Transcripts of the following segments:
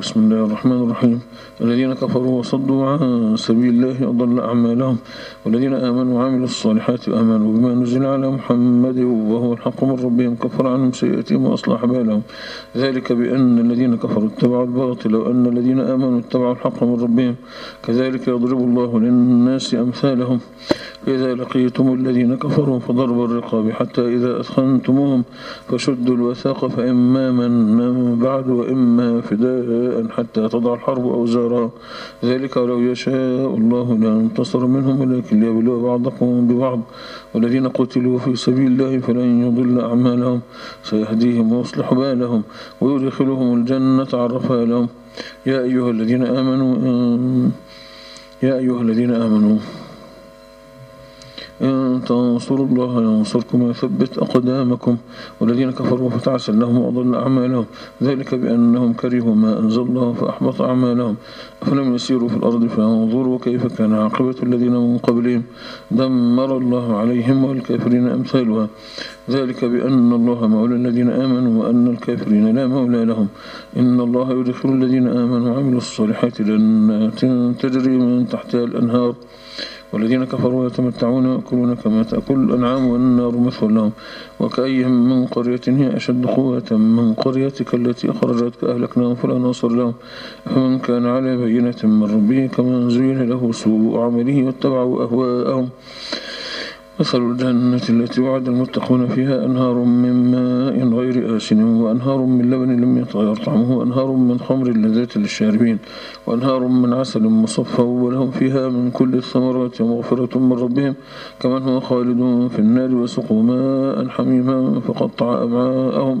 بسم الله الرحمن الرحيم. الذين كفروا وصدوا عن سبيل الله أضل أعمالهم. والذين آمنوا وعملوا الصالحات وآمنوا بما نزل على محمد وهو الحق من ربهم كفر عنهم سيئاتهم وأصلح بالهم. ذلك بأن الذين كفروا اتبعوا الباطل وأن الذين آمنوا اتبعوا الحق من ربهم. كذلك يضرب الله للناس أمثالهم. فإذا لقيتم الذين كفروا فضرب الرقاب حتى إذا أثخنتموهم فشدوا الوثاق فإما من بعد وإما فداء حتى تضع الحرب أوزارها ذلك ولو يشاء الله لانتصر منهم ولكن ليبلو بعضكم ببعض. والذين قتلوا في سبيل الله فلن يضل أعمالهم. سيهديهم ويصلح بالهم ويدخلهم الجنة عرفها لهم. يا أيها الذين آمنوا يا أيها الذين آمنوا إن تنصروا الله ينصركم ويثبت أقدامكم. والذين كفروا فتعسل لهم وأضل أعمالهم. ذلك بأنهم كرهوا ما أنزل الله فأحبط أعمالهم. أفلم يسيروا في الأرض فينظروا كيف كان عاقبة الذين من قبلهم. دمر الله عليهم والكافرين أمثالها. ذلك بأن الله مولى الذين آمنوا وأن الكافرين لا مولى لهم. إن الله يدخل الذين آمنوا وعملوا الصالحات جنات تجري من تحتها الأنهار. والذين كفروا يتمتعون ويأكلون كما تأكل الأنعام والنار مثوى لهم وكأي من قرية هي أشد قوة من قريتك التي أخرجتك أهلكناهم فلا ناصر لهم. فمن كان على بينة من ربه كمن زين له سوء عمله واتبعوا أهواءهم. مثل الجنة التي وعد المتقون فيها أنهار من ماء غير آسن وأنهار من لبن لم يتغير طعمه وأنهار من خمر لذات للشاربين وأنهار من عسل مصفى ولهم فيها من كل الثمرات مغفرة من ربهم كمن هو خالد في النار وسقوا ماء حميما فقطع أمعاءهم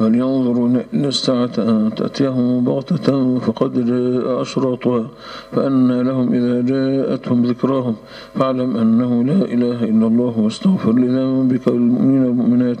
هل ينظرون إلا الساعة تأتيهم بغتة فقد جاء أشراطها فأنى لهم إذا جاءتهم ذكراهم فاعلم أنه لا إله إلا الله واستغفر لذنبك والمؤمنين والمؤمنات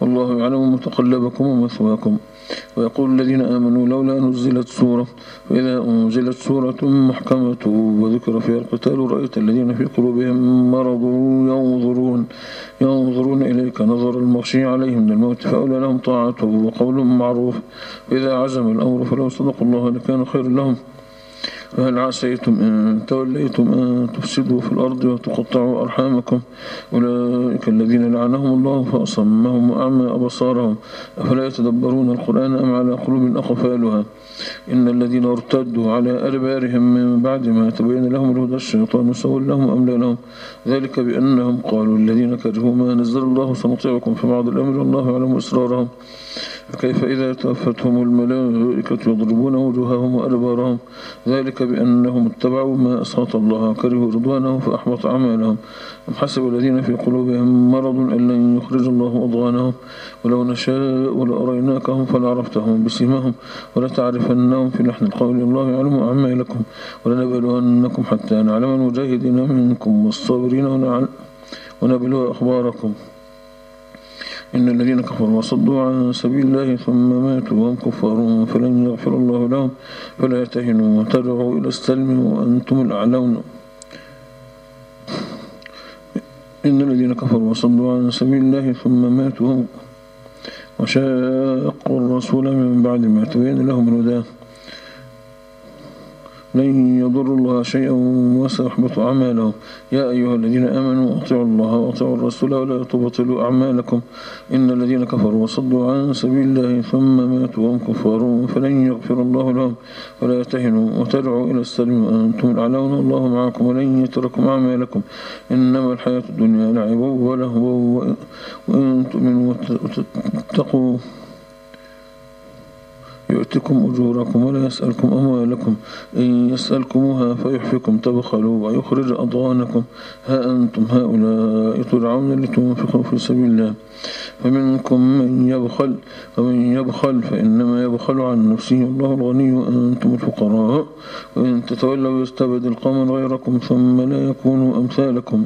والله يعلم متقلبكم ومثواكم. ويقول الذين آمنوا لولا نزلت سورة فإذا أنزلت سورة محكمة وذكر فيها القتال رأيت الذين في قلوبهم مرض ينظرون ينظرون إليك نظر المغشي عليهم من الموت فأولى لهم طاعة وقول معروف. وإذا عزم الأمر فلو صدقوا الله لكان خير لهم. فهل عسيتم إن توليتم أن تفسدوا في الأرض وتقطعوا أرحامكم؟ أولئك الذين لعنهم الله فأصمهم وأعمى أبصارهم. أفلا يتدبرون القرآن أم على قلوب أقفالها؟ إن الذين ارتدوا على أدبارهم من بعد ما تبين لهم الهدى الشيطان سول لهم أملى لهم. ذلك بأنهم قالوا الذين كرهوا ما نزل الله سنطيعكم في بعض الأمر والله يعلم إسرارهم. فكيف إذا توفتهم الملائكة يضربون وجوههم وأدبارهم؟ ذلك بأنهم اتبعوا ما أسخط الله كرهوا رضوانه فأحبط أعمالهم. أم حسب الذين في قلوبهم مرض أن لن يخرج الله أضغانهم؟ ولو نشاء ولأريناكهم فلعرفتهم بسمهم ولتعرفنهم في لحن القول. الله يعلم أعمالكم. ولنبلونكم حتى نعلم المجاهدين منكم والصابرين ونبلو أخباركم. إن الذين كفروا وصدوا عن سبيل الله ثم ماتوا وهم كفار فلن يغفر الله لهم فلا تهنوا وتدعوا إلى السلم وأنتم الأعلون. إن الذين كفروا وصدوا عن سبيل الله ثم ماتوا وشاقوا الرسول من بعد ما تبين لهم الهدى. لن يضر الله شيئا وسيحبط أعمالهم يا أيها الذين آمنوا أطيعوا الله وأطيعوا الرسول ولا تبطلوا أعمالكم. إن الذين كفروا وصدوا عن سبيل الله ثم ماتوا وهم كفار فلن يغفر الله لهم. ولا تهنوا وتدعوا إلى السلم وأنتم الأعلون. الله معكم ولن يتركم أعمالكم. إنما الحياة الدنيا لعب ولهو وإن تؤمنوا وتتقوا. يؤتكم أجوركم ولا يسألكم أموالكم إن يسألكموها فيحفكم تبخلوا ويخرج أضغانكم. ها أنتم هؤلاء تدعون لتنفقوا في سبيل الله. فمنكم من يبخل ومن يبخل فإنما يبخل عن نفسه. الله الغني وأنتم الفقراء. وإن تتولوا يستبدل قوما غيركم ثم لا يكونوا أمثالكم.